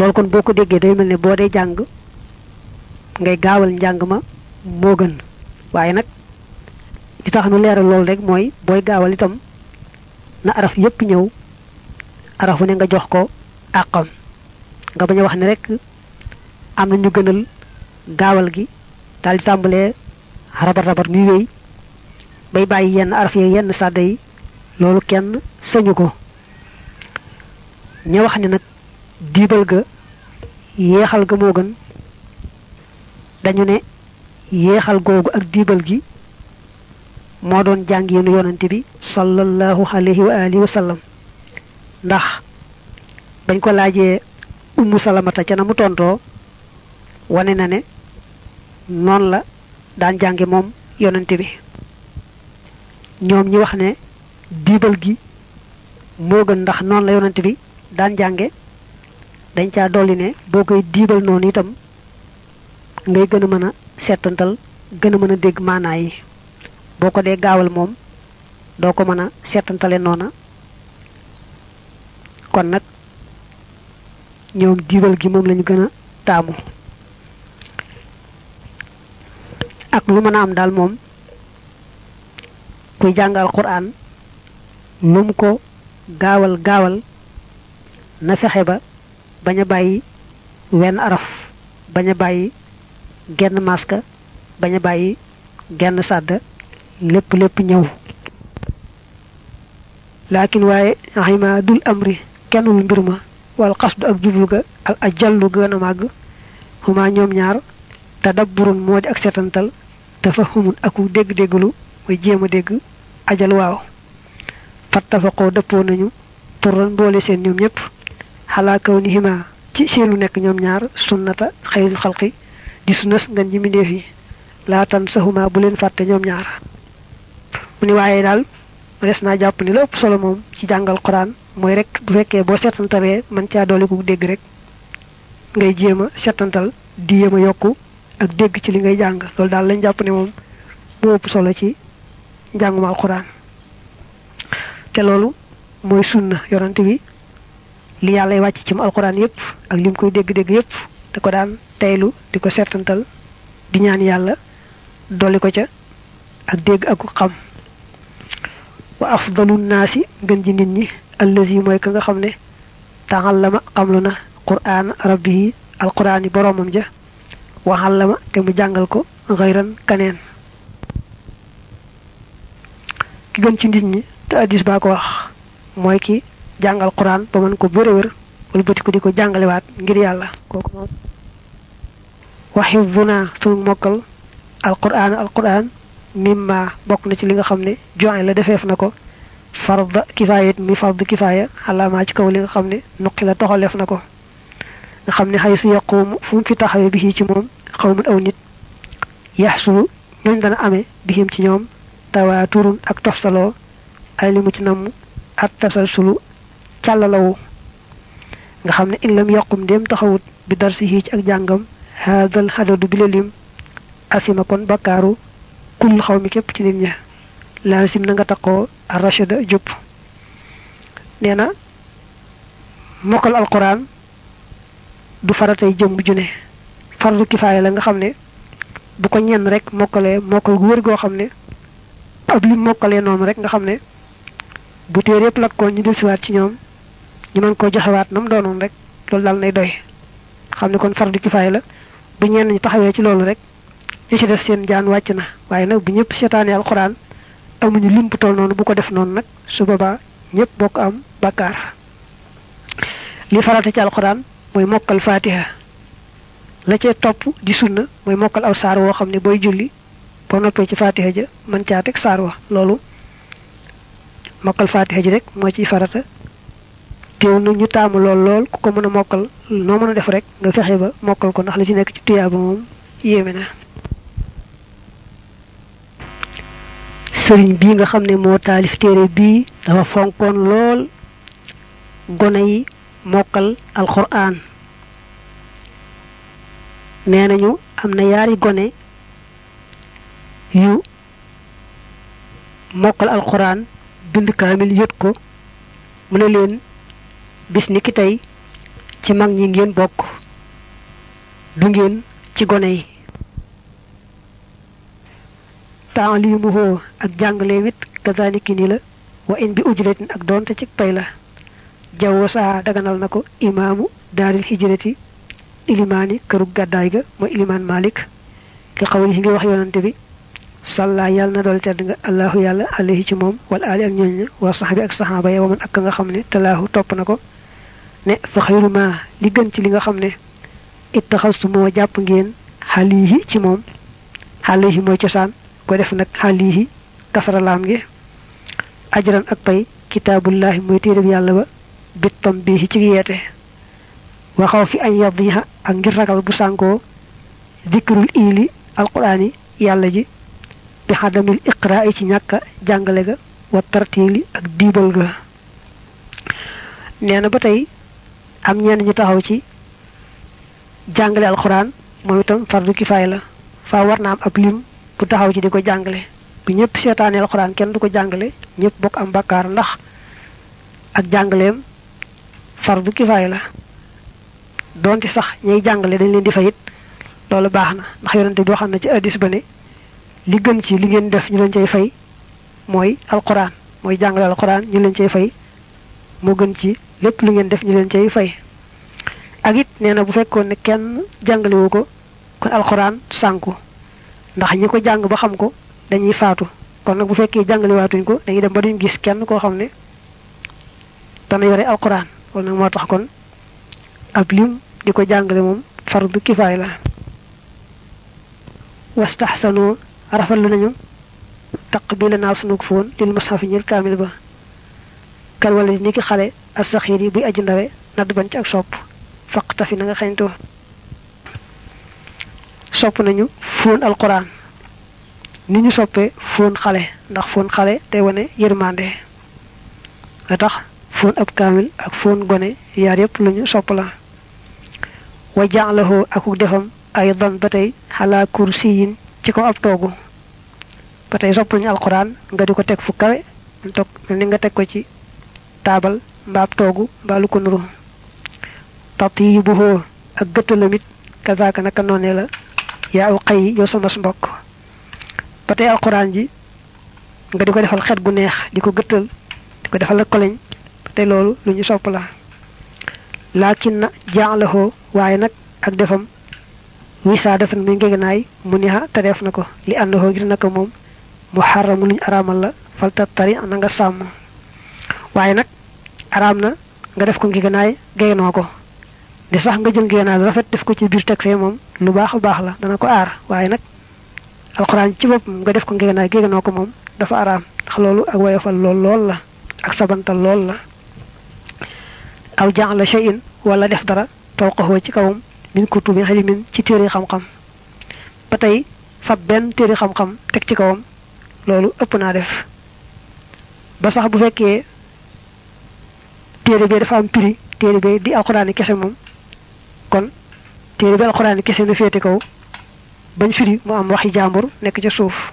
loolu kon boo ko déggee day mel ne boo dee jàng ngay gaawal njàng ma moo gën. Waaye nag li tax nu leeral loolu rek mooy booy gaawal itam na araf yépp ñëw arafu ne nga jox ko àqam. Nga bañ a wax ne rek am na ñu gënal gaawal gi daal di tàmbalee rabar rabar nuy wéy bay bàyyi yenn araf yi yenn sàdda yi loolu kenn sañu ko. Wax ne nag diibal ga, yeexal ga moo gën. Dañu ne yeexal googu ak diibal gi moo doon jàng yenu yonante bi sallallahu alayhi wa alihi wa sallam. Ndax bañ ko laajee ummu salamata ca na mu tontoo, wane na ne noonu la daan jànge moom yonante bi. Ñoom ñi wax ne diibal gi moo gën ndax noonu la yonante bi daan jànge dañ caa dolli ne boo koy diibal noonu itam ngay gën a mën a seetantal gën a mën a dégg maanaa yi. Boo ko dee gaawal moom doo ko mën a seetantale noona. Kon nag ñoom diibal gi moom lañu gën a taamu. Ak lu mën a am daal moom kuy jàng alquran lu mu ko gaawal gaawal na fexe bañ a bàyyi wenn araf bañ a bàyyi genn maska bañ a bàyyi genn sàdda lépp lépp ñëw. Laakin waaye xayma dul amri kennul mbir ma wal xasdu ak jublu ga ak ak jallu gën a màgg xuma ñoom ñaar tadabburun moo di ak setantal tafahumun aku dégg-dégglu muy jéem a dégg ajal waaw. Fattafaqoo dëppoo nañu turan boole seen ñoom ñëpp xalaa kaw ni hima ci seenu nekk ñoom ñaar sunnata xayril xalqi di sunnas ngan ji mbindeef yi. Laatan saxuma bu leen fàtte ñoom ñaar. Mu ni waaye daal ma des naa ni la ëpp solo moom ci jàngal quran mooy rek bu fekkee boo seetantalee man caa doole ku dégg rek ngay jéem a seetantal di yéem a yokku ak dégg ci li ngay jàng. Loolu daal lañ jàpp ne moom moo ëpp solo ci alquran. Te loolu mooy sunna bi li yàlla wàcc ci alquran yépp ak lim koy dégg-dégg yépp da ko daan teylu di ko seetantal di ñaan yàlla dolli ko ca ak dégg ak xam. Wa afdalu ngën ji nit ñi allazi mooy ka nga xam ne quraan rabbihi alquran yi boroomam ja waxallama te mu jàngal ko xayran kaneen. Ki gën ci nit ñi te baa ko wax mooy ki jàngal quran ba mën ko bëre wër wala bëti ko di ko jàngalewaat ngir yàlla. Kooku moom waxifduna sunu mokkal alquran alquran mimma bokk na ci li nga xam ne joxe la defeef na ko. Farda kifaayat mi fardu kifaaya xalaamaa ci kaw li nga xam ne nuqi la toxaleef na ko. Nga xam ne xay su yaqumu fu mu fi taxawee bi ci moom xawmun aw nit. Yaxsulu ñooñ dana amee bihim ci ñoom tawaaturun ak toftaloo ay li mu ci namm at tasalsulu càllalawu. Nga xam ne in lam yaqum ndéem taxawut bi dar si ci ak jàngam haadal xadadu bi la lim asima kon bakkaaru kull xaw mi képp ci nit ña. Laasim na nga na mokkal alquran du faratay jëmm ju ne. Fardu kifaaya la nga xam ne bu ko ñenn rek mokkalee mokkal gu wër goo xam ne ab lim mokkalee noonu rek nga xam ne bu téer yëpp lakkoon ñu delsiwaat ci ñoom ñu mën koo joxewaat nam doonoon rek loolu daal nay doy. Xam ne kon fardu kifaaya la bu ñenn ñi taxawee ci loolu rek ñu ci des seen jaan wàcc na. Waaye nag bu ñëpp seetaanee alxuraan amuñu limp toll noonu bu ko def noonu nag su boobaa ñëpp bokk am bakkaar li farata ci alxuraan mooy mokkal faatiha. La cee topp di sunna mooy mokkal aw saar woo xam ne booy julli boo noppee ci faatiha ja mën caa teg saar wa. Loolu mokkal faatiha ji rek moo ciy farata teew ñu taamu lool lool ku ko mën a mokkal noo mën a def rek nga fexe ba mokkal ko ndax li ci nekk ci tuyaaba moom yéeme na. Sëriñ bii nga xam ne moo taalif téere bii dafa fonkoon lool gone yi mokkal alxuraan. Nee nañu am na yaari gone yu mokkal alxuraan bind kaamil yët ko mu ne leen bis ni ki tey ci mag ñi ngeen bokk. Du ngeen ci gone yi. Taalimuhu ak jàngale wit kazaliki ni la. Wa in bi ujratin ak doonte ci pay la. Saa daganal na ko imaamu daaril hijrati ilimaani këru gàddaay ga mooy ilimaan malik ki xawli si ngi wax yonante bi salla yàlla na dool tedd nga allahu yàlla alayhi ci moom wala ali ak ñooñ wa saxbi ak saxaaba ya waman ak nga xam ne talaahu topp na ko ne fa xayru ma li gën ci li nga xam ne ittaxastu jàpp ngeen xalihi ci moom. Xalihi mooy cosaan ko def nag xalihi kasaralaam gi ajran ak pay kitaabullahi mooy téereb yàlla ba bittam bii ci yeete. Waxaw fi añ yadiha ak ngir ragal bu sànkoo dikrul iili alquraani yàlla ji bi xadamil iqraa yi ci ñàkka jàngale ga wa tartiili ak diibal ga. Nee na ba tey am ñenn ñu taxaw ci jàngale alxuraan moom itam fardu kifaay la. Faa war na am ab lim bu taxaw ci di ko jàngale. Bu ñëpp seetaane alxuraan kenn du ko jàngale ñëpp bokk am bakkaar ndax ak jàngaleem fardu kifaay la. Donte sax ñay jàngale dañ leen di fayit loolu baax na. Ndax yonente bi waxam na ci addis ba ne li gën ci li ngeen def ñu leen cay fay mooy alxuraan. Mooy jàngale alxuraan ñu leen cay fay moo gën ci lépp lu ngeen def ñu leen cay fay. Ak it bu fekkoon ne kenn ko kon alxuraan sànku. Ndax ñi ko jàng ba xam ko dañuy faatu. Kon nag bu fekkee jàngalewaatuñ ko dañuy dem ba duñ gis kenn koo xam ne dana yore alxuraan. Loolu nag moo tax kon ab lim di ko jàngale moom fardu kifaay la. Wastaxsanoo rafetlu nañu taqbila naa sunug foon lil mushafi ñil kaamil ba kal wala ni ki xale ak saxiir yi buy aji ndawe nadd ban ci ak sopp. Faq tafi na nga xeñtoo sopp nañu fóon alquran. Ni ñu soppee fóon xale ndax fóon xale day wane yërmande. Nga tax fóon ab kaamil ak fóon gone yaar yépp lu ñu sopp la. Wa ja'lahu akuk defam ay don ba tey xalaa kursiyin ci kaw ab toogu. Ba tey sopp nañu alquran nga di ko teg fu kawe toog ni nga teg ko ci taabal mbaa ab toogu mbaa lu ko nuru tatiyibuhu ak gëttalamit kazaaka naka noone la yaa aw xëy yow sama mbokk. Ba tey alquran ji nga di ko defal xet gu neex di ko gëttal defal sopp la. Laakin na jaaxlahoo nag ak defam wisaadatan muy ngegenaay mu niha te def na ko li àndahoo ngir naka moom mu xaramu luñ araamal la falta tari nga waaye nag araam na nga def ko ngegenaay gegenoo ko. Di sax nga jël ngegenaay lu rafet def ko ci biir teg fee moom lu baax a baax la dana ko aar. Waaye nag alxuraan ci boppam nga def ko ngegenaay gegenoo ko moom dafa araam. Ndax loolu ak woyofal lool lool la ak sabantal lool la. Aw ja'ala shay'in wala def dara fawqahu ci kawam min kutubi ilmin ci téere xam-xam. Ba tey fab benn téere xam-xam teg ci kawam loolu ëpp naa def. Ba sax bu fekkee téere bi dafa am prix. Téere bi di alxuraani kese moom. Kon téere bi alxuraani kese na féete kaw. Bañ firi mu am waxi jàmbur nekk ca suuf.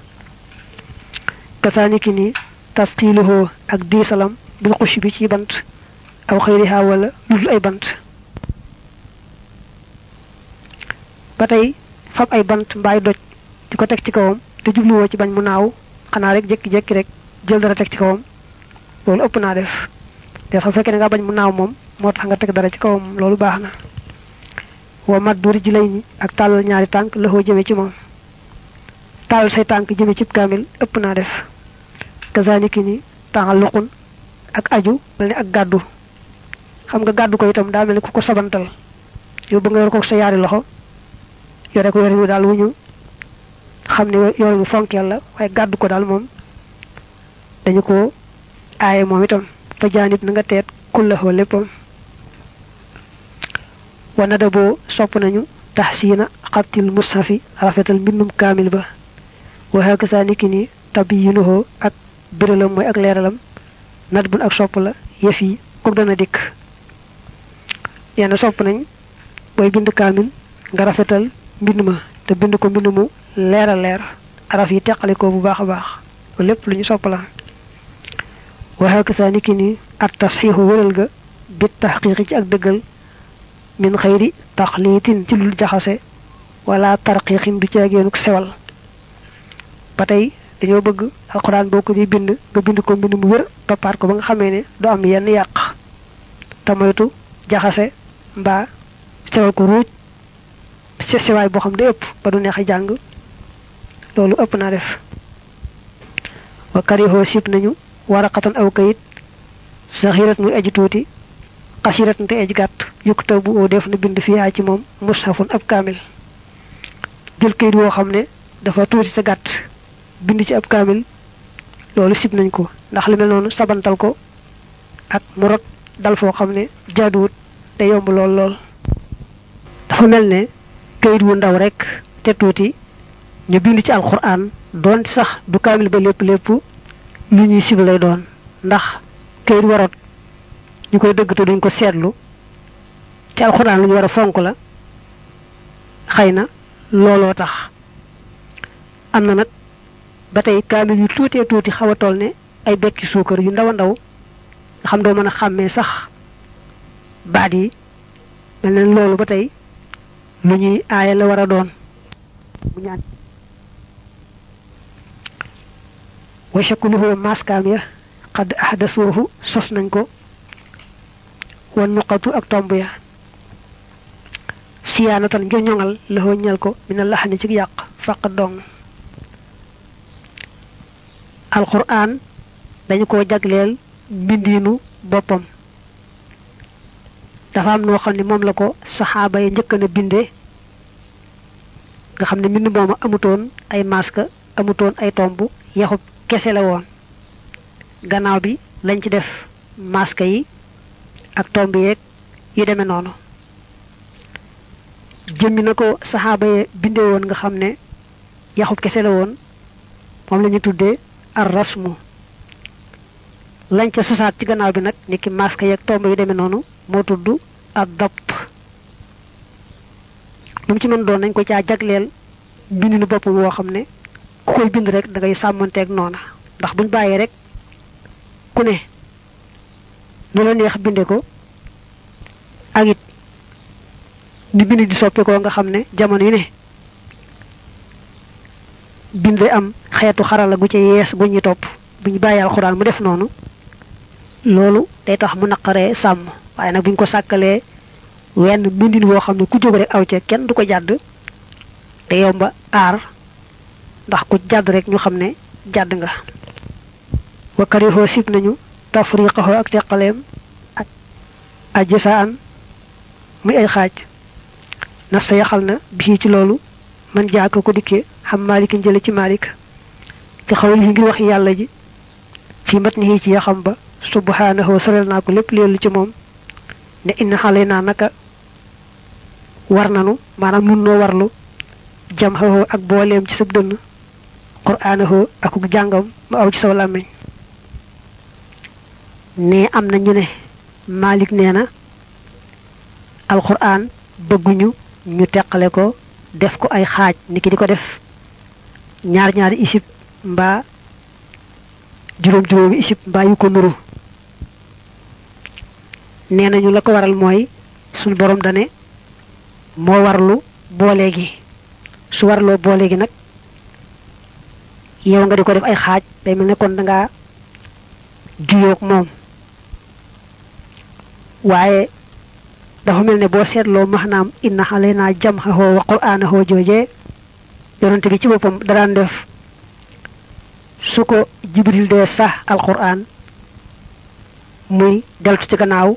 Kasaaniki ni tasqiluhu ak diisalam bil xush bi ci bant. Aw xëyriha wala ludul ay bant. Ba tey fab ay bant mbaay doj di ko teg ci kawam te jubluwoo ci bañ mu naaw. Xanaa rek jékki-jékki rek jël dara teg ci kawam. Loolu ëpp naa def te xam fekkee ne nga bañ mu naaw moom moo tax nga teg dara ci kawam loolu baax na. Wa duri ji ak tàllal ñaari tànk loxoo jëme ci moom. Tàllal say tànk jëme cib kaamil ëpp naa def. Ni ak aju mel ni ak gàddu. Xam nga gàddu ko itam daa mel ni ku ko sabantal. Yow ba nga yor ko sa yaari loxo yore ko yore wi daal wu ñu xam ne yore wi la ko daal moom dañu ko itam fa jaanit na nga teet kullaxoo léppam wana da boo sopp nañu taxsiina xattil mushafi rafetal mbindum kaamil ba. Waxa kasaa niki ni tabiyinuhoo ak biralam mooy ak leeralam nat bun ak sopp la yëf yi kook dana dikk. Yenn sopp nañ booy bind kaamil nga rafetal mbind ma te bind ko mbind mu leer a leer araf yi ko bu baax a baax. Lépp lu ñu sopp la tasxiixu wéral ga bit taxqiiqi ci ak dëggal min xëyri taxliitin ci lul jaxase wala tarqiixin du caageenuk sewal. Ba tey dañoo bëgg alxuraan boo ko di bind nga bind ko mbind mu wér toppaat ko ba nga xamee ne du am yenn yàq. Te moytu jaxase mbaa sewal ko ruuj sewaay boo xam ne ëpp ba du neex a jàng. Loolu ëpp naa def. Wa karihoo sib nañu waraqatan aw kayit saxirat muy aji tuuti xasirat te aji gàtt yukta bu def na bind fiyaa ci moom mushafun ab kaamil. Jël kayit woo xam ne dafa tuuti te gàtt bind ci ab kaamil loolu sib nañ ko ndax lu mel noonu sabantal ko ak mu rot dal foo xam ne te yomb lool lool. Dafa mel ne kayit wu ndaw rek te tuuti ñu bind ci alquran doon sax du kaamil ba lépp lépp lu ñuy sib lay doon. Ndax kayit warot ñu koy dëgg te duñ ko seetlu. Ci alquran lu ñu war a fonk la. Xëy na looloo tax. Am na nag ba tey kaamil yu tuutee toll ne ay bekki suukar yu ndaw a ndaw nga xam doo mën a xàmmee sax baat yi. Mel ne loolu ba lu ñuy aaye la war doon. bu ñaan wa shakluhu maskaam ya xadd ahdasuuhu sos nañ ko wan nuqatu ak tomb ya siyaanatan ngir ñoŋal la ñal ko mina laxani ci yàq faq dong alquran dañu ko jagleel mbindiinu boppam dafa am noo xam ne moom la ko saxaaba yi njëkk na binde nga xam ne mbind mooma amutoon ay masque amutoon ay tomb yaxub kese la woon gannaaw bi lañ ci def masque yi ak tomb yeeg yu demee noonu jëmmi na ko saxaaba yi binde woon nga xam ne yaxub kese la woon moom la ñu tuddee ar rasmu lañ ca sosaat ci gannaaw bi nag niki masque yeeg tomb yu demee noonu moo tudd ak dapt lu mu ci mën doon nañ ko caa jagleel bindinu boppam woo xam ne koy bind rek da ngay sàmmanteeg noona. Ndax buñ bàyyee rek ku ne nu la neex binde ko ak it ni bind di soppi ko nga xam ne jamono yu ne bind am xeetu xarala gu ca yees gu ñuy topp. Bu ñu bàyyi alxuraan mu def noonu loolu day tax mu naqaree sàmm. Waaye nag bu ñu ko sàkkalee wenn bindin woo xam ne ku jóg rek aw ca kenn du ko te yomba aar ndax ku jàdd rek ñu xam ne jàdd nga. Wa karihoo sib nañu tafriqahu ak teqaleem ak ajsaan muy ay xaaj. Nas sa yaxal na bii ci loolu man jaaka ko dikkee xam maalikin njële ci maalik. Te xawli yi ngir wax yàlla ji fi mat ni ci yaxam ba subhanahu saral naa ko lépp leelu ci moom ne inna xale naa naka war nanu maanaam nun noo warlu jam xawoo ak booleem ci sab dënn. Qur'aanahu akuk jàngam ma aw ci saw làmmiñ. Ne am na ñu ne Malik nee na alquran bëgguñu ñu teqale ko def ko ay xaaj niki di ko def. Ñaar ñaari isib mbaa juróom juróomi isib mbaa yu ko nuru. Nee la ko waral mooy suñu borom dane moo warlu boole gi su nag yow nga di ko def ay xaaj day mel ne kon da ngaa juyoog moom. Waaye dafa mel ne boo seetloo maanaam inna xalayna jam'ahu wa qur'anahu joojee yonante bi ci boppam daraan def su ko jibril dee sax alquran muy deltu ci gannaaw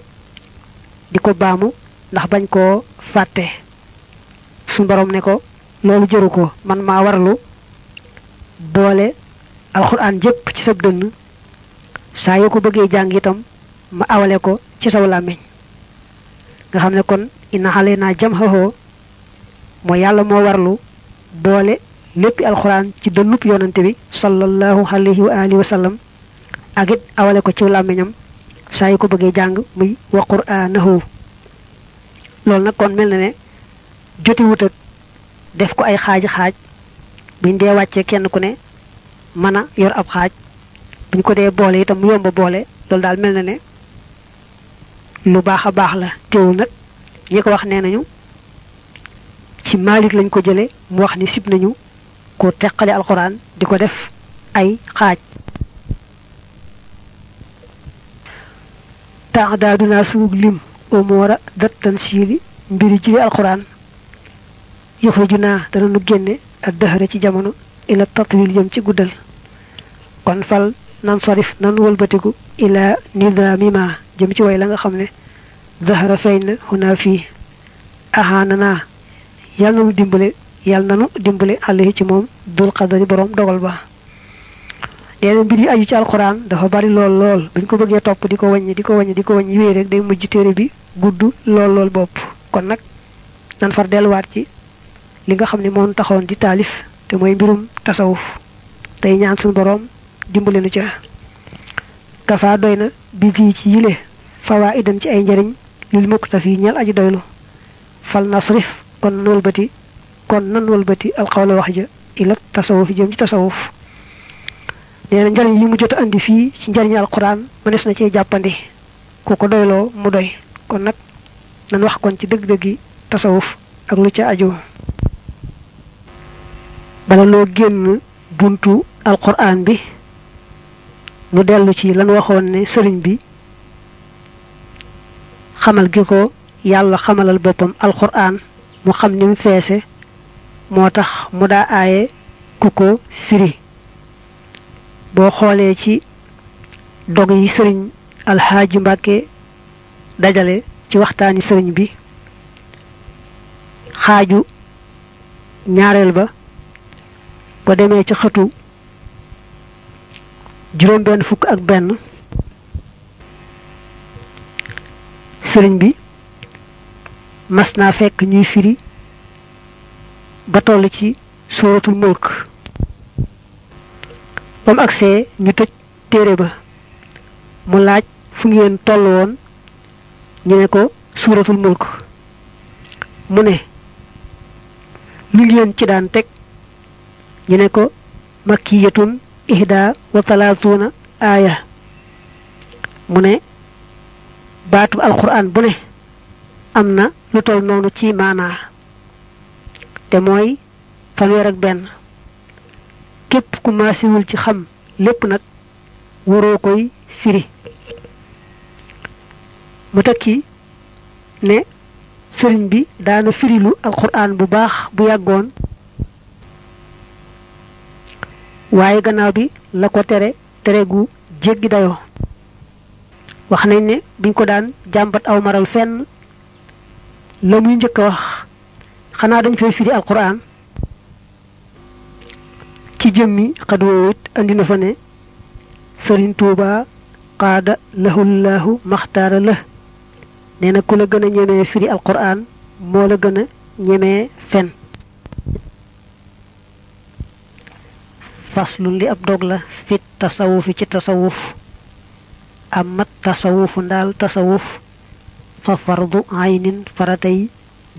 di ko baamu ndax bañ koo fàtte. Suñ borom ne ko loolu jëru ko man maa warlu boole alquran jëpp ci sab dënn. saa yoo ko bëggee jàng itam ma awale ko ci saw nga xam kon inna xale naa jam xaxoo mooy yàlla moo warlu boole léppi alxuraan ci dënnub yonante bi sallallahu alayhi wa alihi wa sallam ak it awale ko ci làmmiñam saa yu ko bëggee jàng muy wa qur'anahu loolu nag kon mel na ne joti wut ak def ko ay xaaji xaaj buñ dee wàccee kenn ku ne mën a yor ab xaaj. Buñ ko dee boole itam mu yomba boole loolu daal mel na ne lu baax a baax la. Teewul nag ñi ko wax nee nañu ci Maalik lañ ko jële mu wax ni sib nañu ko teqale alxuraan di ko def ay xaaj. Taadaaduna suug lim umura dat tansili mbiri jiri alquran naa dana nu génne ak dëhëra ci jamono ila tatwil jëm ci guddal. Kon fal nan sarif nan wëlbatiku ila nidamima jëm ci way la nga xam ne zahara feeñ na huna fii. Ahanana yal nanu dimbale yal nanu dimbale àllahi ci moom dul qadari borom dogal ba. Neena mbir yi aju ci alxuraan dafa bari lool lool. Buñ ko bëggee topp di ko wàññi di ko wàññi di ko wàññi wéy rek day mujj téere bi gudd lool lool bopp. Kon nag nan far delluwaat ci li nga xam ne moom taxoon di taalif te mooy mbirum tasawuf. Tey ñaan suñu borom dimbale nu ca. Kafa doy na bisi ci yile fawa idan ci ay njariñ lil muktafi ñal aji doylu. Fal nasrif kon nan walbati kon nan walbati alqawla wax ja ila tasawuf jëm ci tasawuf. Nee na njariñ yi mu jot andi fii ci njariñ alquran mënees na cee jàppandi. Ku ko doyloo mu doy. Kon nag nan wax kon ci dëgg-dëggi tasawuf ak lu ca aju bala noo génn buntu alquran bi nu dellu ci lan waxoon ne sëriñ bi xamal gi ko yàlla xamalal boppam alquran mu xam ni mu feese moo tax mu daa aaye ku ko firi. Boo xoolee ci dog yi sëriñ alxaaji mbàkke dajale ci waxtaani sëriñ bi xaaju ñaareel ba ko demee ci xëtu juróom benn fukk ak benn sëriñ bi mas naa fekk ñuy firi ba toll ci suratul mulk. Ba mu agsee ñu tëj téere ba. Mu laaj fu ngeen toll woon. Ñu ne ko suratul mulk. Mu ne lu ngeen ci daan teg ñu ne ko makkiyatun ihda wa talaatuna aaya. mu ne baatu alquran bu ne am na lu tol noonu ci maanaa te mooy fanweer benn. képp ku maasiwul ci xam lépp nag waroo koy firi. mu tekki ne sëriñ bi daana firilu alquran bu baax bu yàggoon waaye gannaaw bi la ko tere tere gu jéggi dayoo. Wax nañ ne biñ ko daan jàmbat aw maral fenn la muy njëkk wax xanaa dañ fay firi alquran ci jëmmi xad woowit andi na fa ne sëriñ tuuba qaada lahullahu maxtaara la. Nee na ku la gën a ñemee firi alquran moo la gën a ñemee fen فصل لي أبدوغلا في التصوف في التصوف أما التصوف دال التصوف ففرض عين فرتي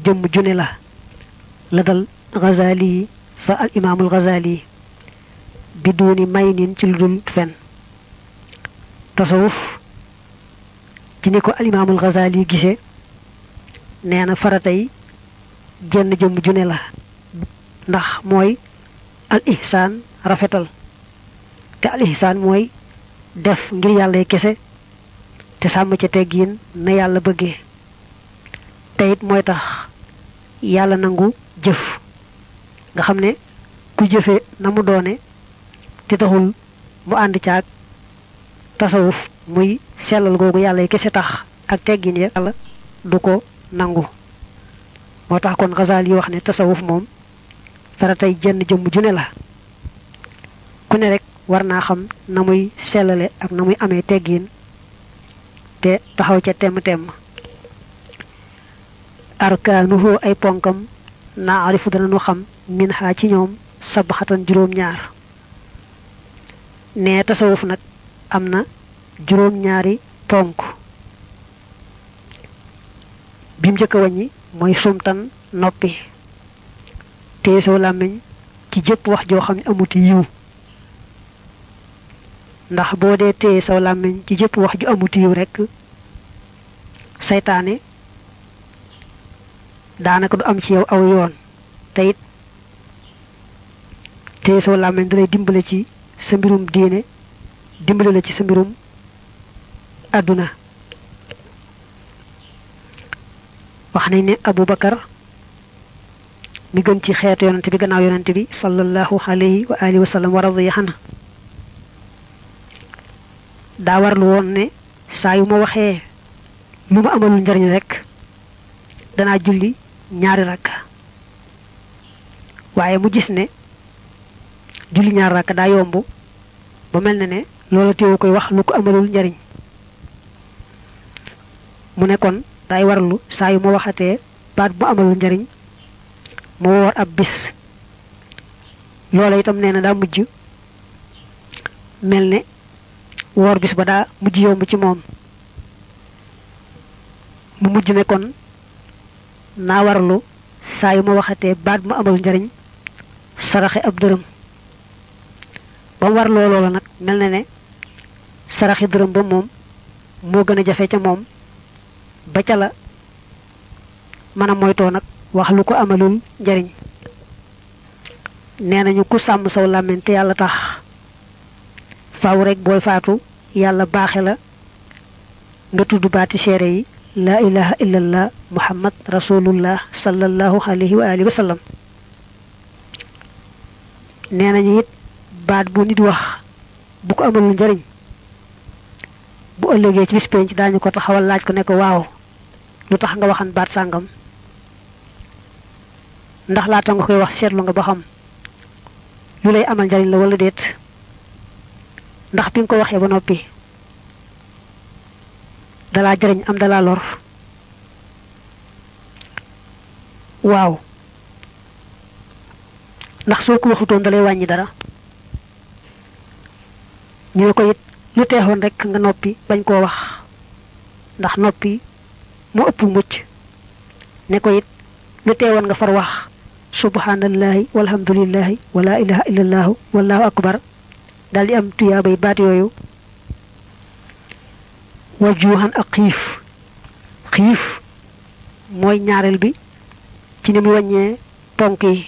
جم جنلة لدى الغزالي فالإمام الغزالي بدون مين تلدل فن تصوف تنكو الإمام الغزالي جيسي نانا فرتي جن جم جنلة نح موي الإحسان rafetal. Te al ihsaan mooy def ngir yàlla kese te sàmm ca teggiin na yàlla bëggee te it mooy tax yàlla nangu jëf nga xam ne ku jëfe na mu doone te taxul mu ànd caag tasawuf muy sellal googu yàlla kese tax ak teggin ya yàlla du ko nangu moo tax kon xasaal yi wax ne tasawuf moom faratay jenn jëmm ju ne la ku ne rek war naa xam na muy sellale ak na muy amee teggiin te taxaw ca temm temm arkaanuhu ay ponkam naa arifu dana nu xam min xaa ci ñoom sabaxatan juróom ñaar ne tasawuf nag am na juróom ñaari ponk. Bim njëkk a wàññi mooy sumtan noppi. Saw làmmiñ ci jëpp wax joo xam ne amuti yiw ndax boo dee téye saw làmmiñ ci jëpp wax ju amuti yiw rekk saytaane daanaka du am ci yow aw yoon. Te it te soo làmmeñ da lay dimbale ci sa mbirum diine dimbale la ci sa mbirum wax nañ ne Abu Bakar mi gën ci xeetu yonante bi gannaaw yonante bi sallallahu alayhi wa alihi wa sallam wa radiya anhu daa warlu woon ne saa yu ma waxee lu ma amalul njariñ rek danaa julli ñaari rakka. Waaye mu gis ne julli ñaari rakka daa yomb ba mel ne loola téewu koy wax lu ko amalul njariñ. Mu ne kon daay warlu saa yu ma baat bu amalul njariñ mu woor ab bis. Loola itam nee na daa mujj woor bis ba daa mujj yomb ci moom. Mu mujj ne kon naa warlu saa yu ma baat mu amal njariñ saraxe ab dërëm. Ba mu warloo loola nag mel na ne saraxe dërëm ba moom moo gën a jafe ca moom ba ca la nag wax lu ko amalul njariñ. Nee nañu ku sàmm saw làmmiñ te yàlla tax faaw rek booy faatu yàlla baaxe la. nga tudd baati seere yi laa ilaha illallah muhammad rasulullah sallallahu alayhi wa alihi wa sallam. nee nañu it baat bu nit wax bu ko amalul njariñ bu ëllëgee ci bis penc daañu ko taxawal laaj ko ne ko waaw lu tax nga waxan baat sàngam? ndax laata nga koy wax seetlu nga ba xam lu lay amal njariñ la wala déet ndax bi nga ko waxee ba noppi jariñ am dalaa lor. Waaw. Ndax soo ko waxutoon dalay wàññi dara. Ñu ne ko it lu teexoon rek nga noppi bañ koo wax. Ndax noppi mu ëpp mucc. Ne ko it lu teewoon nga far wax. Subhanallahi walhamdulillahi wala ilaha illallahu wallahu akbar daal di am tuyaabay baat yooyu wajuuxan ak xiif xiif mooy ñaareel bi ci ni mu wàññee ponk yi.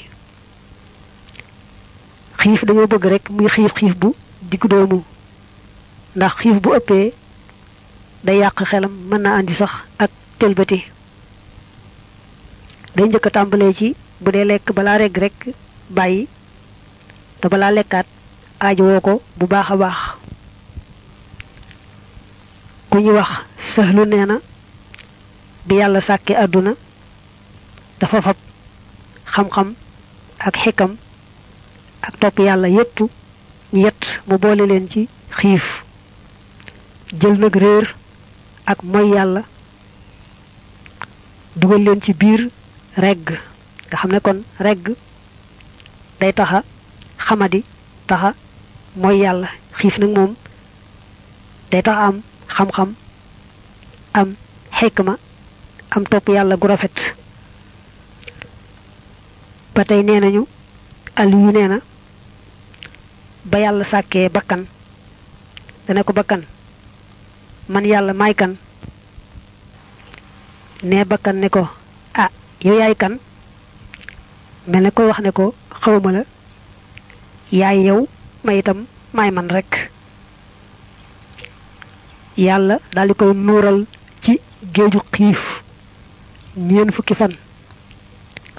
Xiif dañoo bëgg rek muy xiif xiif bu diggu doomu. Ndax xiif bu ëppee day yàq xelam mën na andi sax ak tëlbati. Day njëkk tàmbalee ci bu dee lekk balaa regg rek bàyyi te balaa lekkaat aajo ko bu baax a baax. ku ñuy wax sëxlu nee na bi yàlla sàkkee àdduna dafa fab xam-xam ak xikam ak topp yàlla yépp ñett mu boole leen ci xiif. jël nag réer ak moy yàlla dugal leen ci biir regg nga xam ne kon regg day taxa xamadi taxa mooy yàlla xiif nag moom day tax am xam-xam am xikma am topp yàlla gu rafet. Ba tey nee nañu àll yu nee na ba yàlla sàkkee bakkan dana ko bakkan man yàlla may kan? Ne bakkan ne ko ah yow yaay kan? Mel ne koy wax ne ko xawma yaay yow may itam may man rek. Yàlla daal di koy nuural ci géeju xiif ñeen fukki fan.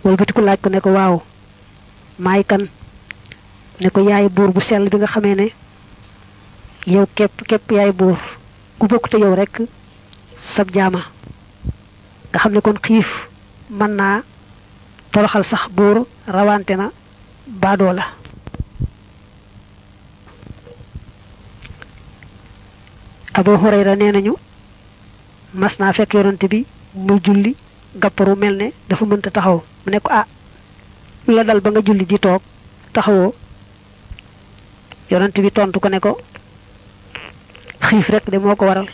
Walbatiku laaj ko ne ko waaw maay kan? Ne ko yaay buur bu sell bi nga xamee ne yow képp képp yaay buur ku bokk te yow rek sab jaama. Nga xam ne kon xiif mën naa toroxal sax buur rawante na baadoo la Abu Hurayra nee nañu mas naa fekk yonante bi mu julli gàpparu mel ne dafa mënta taxaw. Mu ne ah la dal ba nga julli di toog taxawoo. Yonante bi tontu ko ne ko xiif rek de moo ko waral.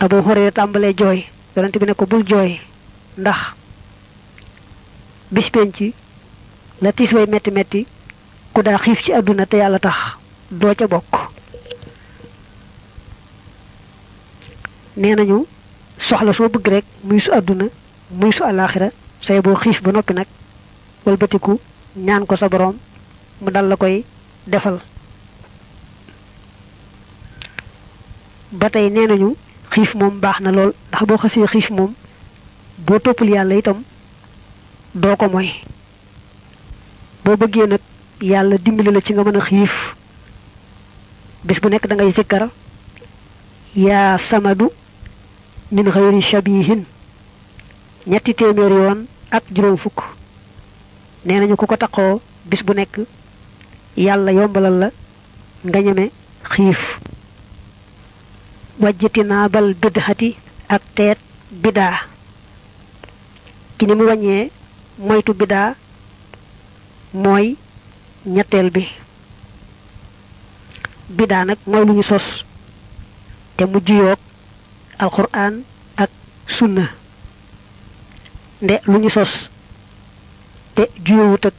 Abu Hurayra tàmbalee jooy. Yonante bi ne ko bul jooy ndax bis penc la tiis way metti metti ku daa xiif ci àdduna te yàlla tax doo ca bokk nee nañu soxla soo bëgg rek muy su àdduna muy su alaxira say boo xiif ba noppi nag walbatiku ñaan ko sa borom mu dal la koy defal. Ba tey nee nañu xiif moom baax na ndax boo xasee xiif moom boo toppul yàlla itam doo ko moy. Boo bëggee nag yàlla dimbali la ci nga mën a xiif bis bu nekk da ngay zikkar yaa samadu min xëyri shabihin. Ñetti téeméer yoon ak juróom fukk. Nee nañu ku ko bis bu nekk yàlla yombalal la nga ñeme xiif. Wajjati bal bidhati ak teet bidaa. Ci ni mu wàññee moytu bidaa mooy ñetteel bi. Bidaa nag mooy lu ñu sos te mu juyoog alquran ak sunna nde lu ñu sos te juyowut ak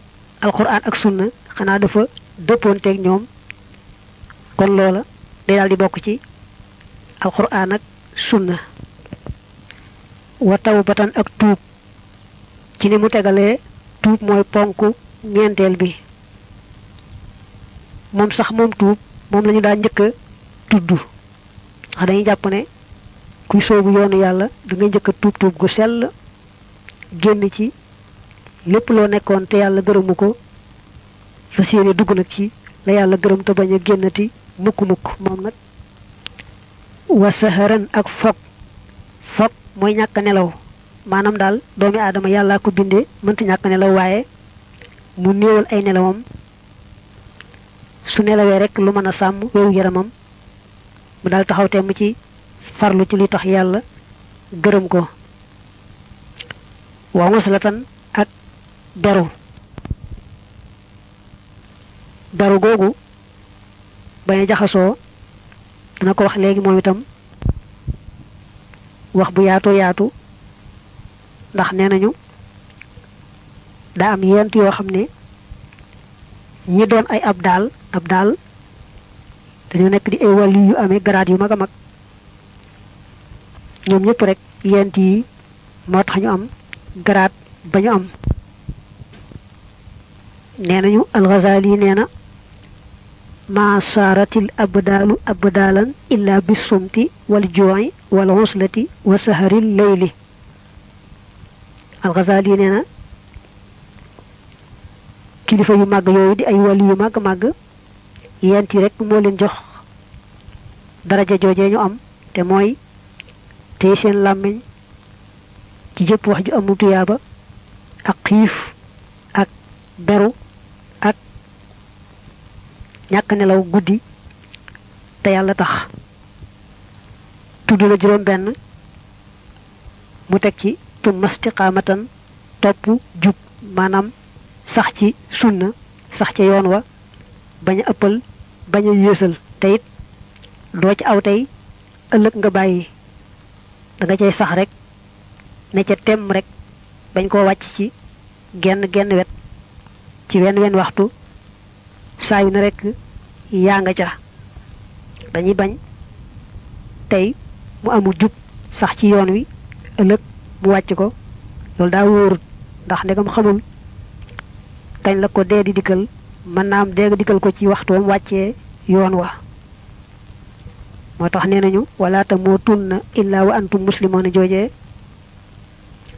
alquran ak sunna xanaa dafa dëppoonteeg ñoom. Kon loola day daal di bokk ci alquran ak sunna wa tawbatan ak tuub. Ci ni mu tegalee tuub mooy ponk ñeenteel bi. Moom sax moom tuub moom lañu daa njëkk a tudd. Jàpp ne kuy soobu yoonu yàlla da nga njëkk a tuub tuub gu sell génn ci lépp loo nekkoon te yàlla gërëmu ko fa séene dugg nag ci la yàlla gërëm te bañ a génnati mukk mukk. Moom nag wa saharan ak fog fog mooy ñàkk nelaw. Maanaam daal doomi aadama yàllaa ko bindee mënta ñàkk nelaw waaye mu néewal ay nelawam. Su nelawee rek lu mën a sàmm yaramam mu daal taxaw temm ci farlu ci li tax yàlla gërëm ko. Waaw waslatan ak beru beru googu bañ a jaxasoo dana ko wax léegi moom itam wax bu yaatoo yaatu ndax nee nañu daa am yent yoo xam ne ñi doon ay ab daal ab daal dañoo nekk di ay wàllu yu amee garaat yu mag a mag ñoom ñëpp rek yent yi moo tax ñu am garaat ba ñu am nee nañu alxazali nee na ma saaratil abdaalu abdaalan illa bisumti wal juu'i wal xuslati wa saharil layli alxazali nee na kilifa yu màgg yooyu di ay wàllu yu màgg màgg yent yi rek moo leen jox daraja joojee ñu am te mooy tey seen làmmiñ ci jëpp wax ju amul tuyaaba ak xiif ak beru ak ñàkk nelaw guddi te yàlla tax. Tudd la juróom benn mu teg ci tumma istiqaamatan topp jub maanaam sax ci sunna sax ca yoon wa bañ a ëppal bañ a yéesal te ci aw tey ëllëg nga bàyyi da nga cay sax rek ne ca temm rek bañ koo wàcc ci genn genn wet ci wenn wenn waxtu saa na rek yaa nga ca. Dañuy bañ tey mu amul jub sax ci yoon wi ëllëg mu wàcc ko loolu daa wóorut ndax ndegam xamul kañ la ko dee di dikkal mën naa am ko ci waxtoom wàccee yoon wa moo tax nee nañu wala tamuutunna illa wa antum muslimoona joojee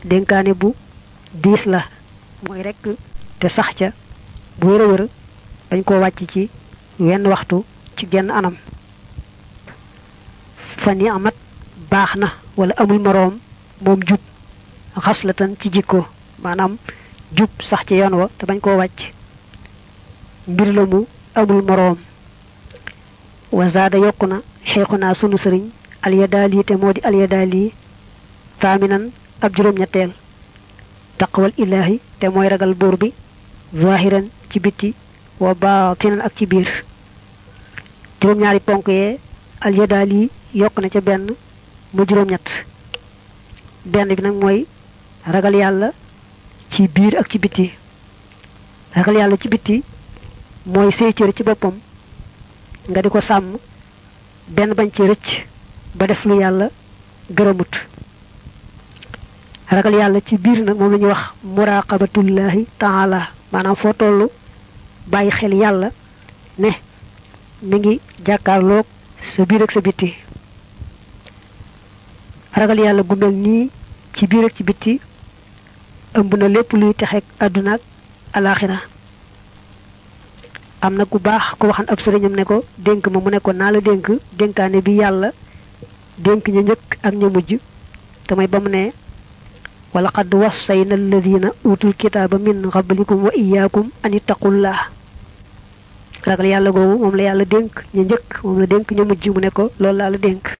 dénkaane bu diis la mooy rek te sax ca bu wér a wér dañ koo wàcc ci wenn waxtu ci genn anam. Fa ni amat baax na wala amul moroom moom jub xaslatan ci jikko maanaam jub sax ci yoon wa te bañ koo wàcc. Mbir la mu amul moroom. Wa zaada yokku na cheikhuna sunu sëriñ alyadaali te moo di alyadaali taaminan ab juróom-ñetteel. Taqwal ilaahi te ragal buur bi zahiran ci bitti wa baatinan ak ci biir. Juróom-ñaari ponk yee alyadaali yokk na mu juróom-ñett. Benn bi mooy ragal yàlla ci biir ak ci ragal yàlla ci bitti mooy say cër ci boppam. Nga benn bañ ci rëcc ba def lu yàlla gërëmut. Ragal yàlla ci biir nag moom la ñuy wax muraqabatullahi taala. Maanaam foo toll bàyyi xel yàlla ne mi ngi jàkkaarloog sa biir ak sa bitti ragal yàlla gu mel ci biir ak ci bitti ëmb na luy texeeg àdduna ak am na ku baax ku waxan ab sëriñam ne ko dénk ma mu ne ko naa la dénk dénkaane bi yàlla dénk ña njëkk ak ña mujj. Te may ba mu ne walaqad wassayna alladina utul kitaaba min qablikum wa iyaakum an ittaqullah ragal yàlla googu moom la yàlla dénk ña njëkk moom la dénk ña mujj mu ne ko loolu laa la dénk